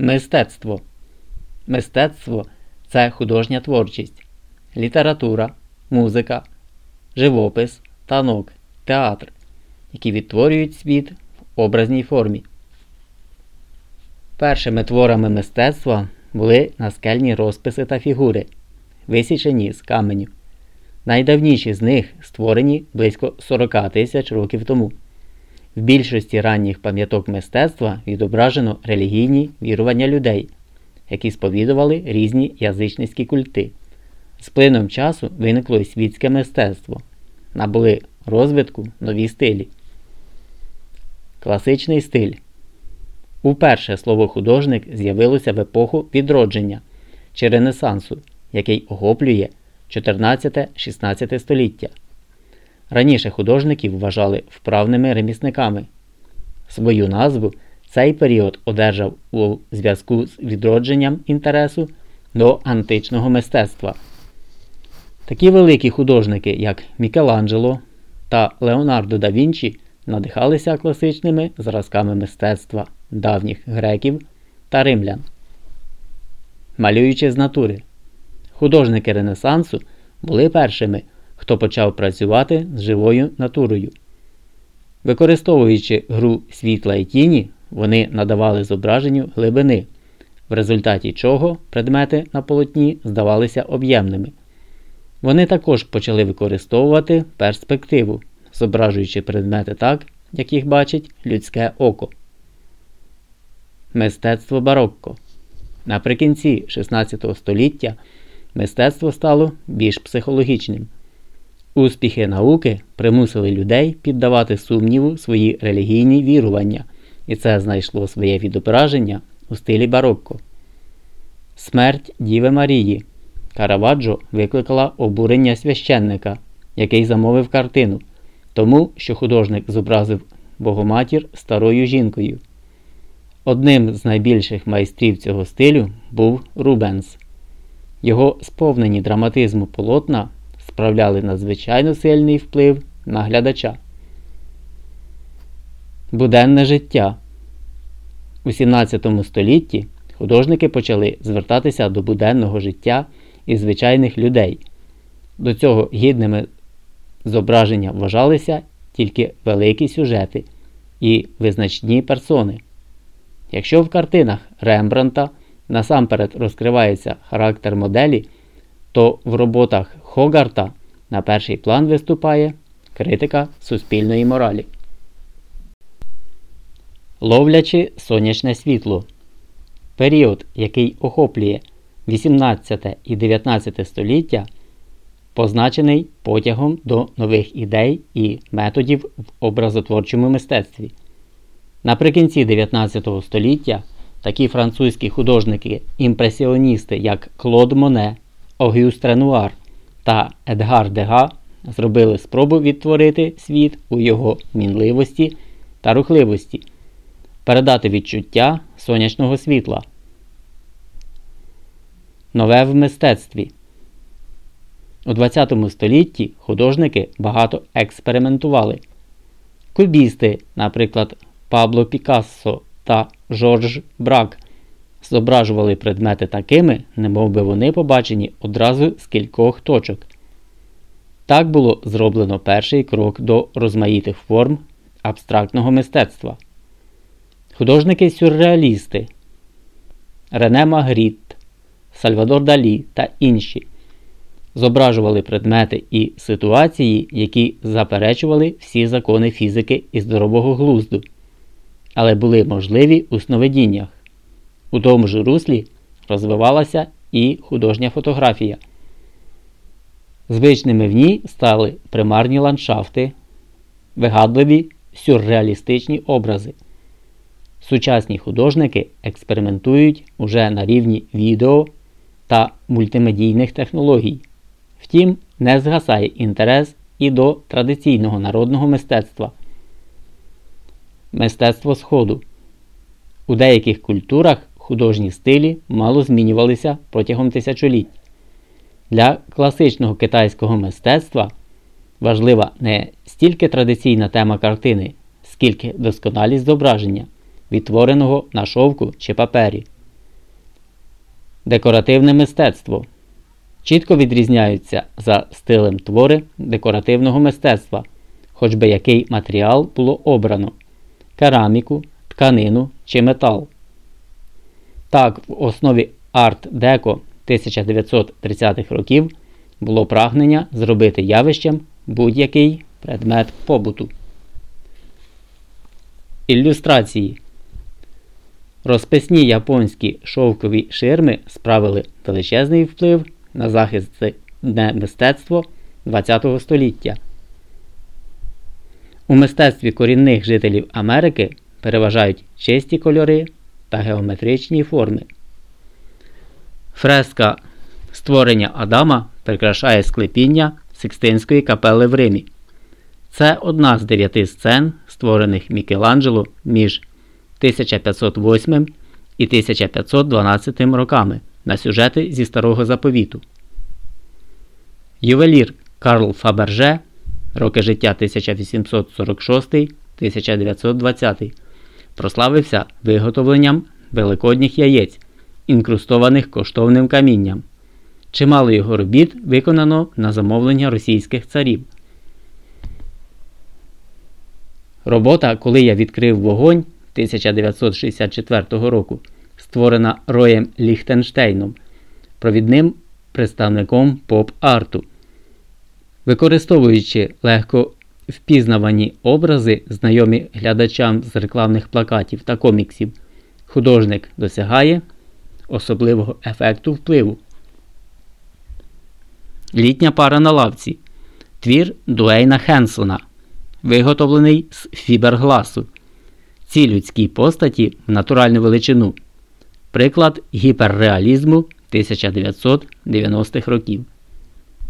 Мистецтво. Мистецтво це художня творчість, література, музика, живопис, танок, театр, які відтворюють світ в образній формі. Першими творами мистецтва були наскельні розписи та фігури, висічені з каменю. Найдавніші з них створені близько 40 тисяч років тому. В більшості ранніх пам'яток мистецтва відображено релігійні вірування людей, які сповідували різні язичницькі культи. З плином часу виникло і світське мистецтво, набули розвитку нові стилі. Класичний стиль. Уперше слово художник з'явилося в епоху відродження чи Ренесансу, який охоплює 14-16 століття. Раніше художників вважали вправними ремісниками. Свою назву цей період одержав у зв'язку з відродженням інтересу до античного мистецтва. Такі великі художники, як Мікеланджело та Леонардо да Вінчі, надихалися класичними зразками мистецтва давніх греків та римлян. Малюючи з натури, художники Ренесансу були першими хто почав працювати з живою натурою. Використовуючи гру світла і тіні, вони надавали зображенню глибини, в результаті чого предмети на полотні здавалися об'ємними. Вони також почали використовувати перспективу, зображуючи предмети так, як їх бачить людське око. Мистецтво барокко. Наприкінці 16 століття мистецтво стало більш психологічним. Успіхи науки примусили людей піддавати сумніву свої релігійні вірування, і це знайшло своє відображення у стилі барокко. Смерть Діви Марії Караваджо викликала обурення священника, який замовив картину, тому що художник зобразив Богоматір старою жінкою. Одним з найбільших майстрів цього стилю був Рубенс. Його сповнені драматизму полотна справляли надзвичайно сильний вплив на глядача. Буденне життя у 17 столітті художники почали звертатися до буденного життя і звичайних людей. До цього гідними зображення вважалися тільки великі сюжети і визначні персони. Якщо в картинах Рембранта насамперед розкривається характер моделі, то в роботах Хогарта на перший план виступає критика суспільної моралі. Ловлячи сонячне світло. Період, який охоплює 18 і 19 століття, позначений потягом до нових ідей і методів в образотворчому мистецтві. Наприкінці 19 століття такі французькі художники-імпресіоністи, як Клод Моне, Огюст Ренуар та Едгар Дега зробили спробу відтворити світ у його мінливості та рухливості, передати відчуття сонячного світла. Нове в мистецтві. У ХХ столітті художники багато експериментували. Кубісти, наприклад, Пабло Пікассо та Жорж Брак – зображували предмети такими, немов би вони побачені одразу з кількох точок. Так було зроблено перший крок до розмаїтих форм абстрактного мистецтва. Художники сюрреалісти Рене Магріт, Сальвадор Далі та інші зображували предмети і ситуації, які заперечували всі закони фізики і здорового глузду, але були можливі у сновидіннях. У тому ж руслі розвивалася і художня фотографія. Звичними в ній стали примарні ландшафти, вигадливі сюрреалістичні образи. Сучасні художники експериментують уже на рівні відео та мультимедійних технологій. Втім, не згасає інтерес і до традиційного народного мистецтва. Мистецтво Сходу. У деяких культурах художні стилі мало змінювалися протягом тисячоліть. Для класичного китайського мистецтва важлива не стільки традиційна тема картини, скільки досконалість зображення, відтвореного на шовку чи папері. Декоративне мистецтво чітко відрізняються за стилем твори декоративного мистецтва, хоч би який матеріал було обрано кераміку, тканину чи метал. Так, в основі арт-деко 1930-х років було прагнення зробити явищем будь-який предмет побуту. Ілюстрації Розписні японські шовкові ширми справили величезний вплив на захисне мистецтво ХХ століття. У мистецтві корінних жителів Америки переважають чисті кольори та геометричні форми. Фреска створення Адама прикрашає склепіння Сикстинської капели в Римі. Це одна з дев'яти сцен, створених Мікеланджело між 1508 і 1512 роками на сюжети зі старого заповіту. Ювелір Карл Фаберже роки життя 1846-1920 прославився виготовленням великодніх яєць, інкрустованих коштовним камінням. Чимало його робіт виконано на замовлення російських царів. Робота, коли я відкрив вогонь 1964 року, створена Роєм Ліхтенштейном, провідним представником поп-арту. Використовуючи легко впізнавані образи, знайомі глядачам з рекламних плакатів та коміксів, художник досягає особливого ефекту впливу. Літня пара на лавці. Твір Дуейна Хенсона, виготовлений з фібергласу. Ці людські постаті в натуральну величину. Приклад гіперреалізму 1990-х років.